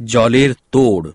জলের তোড়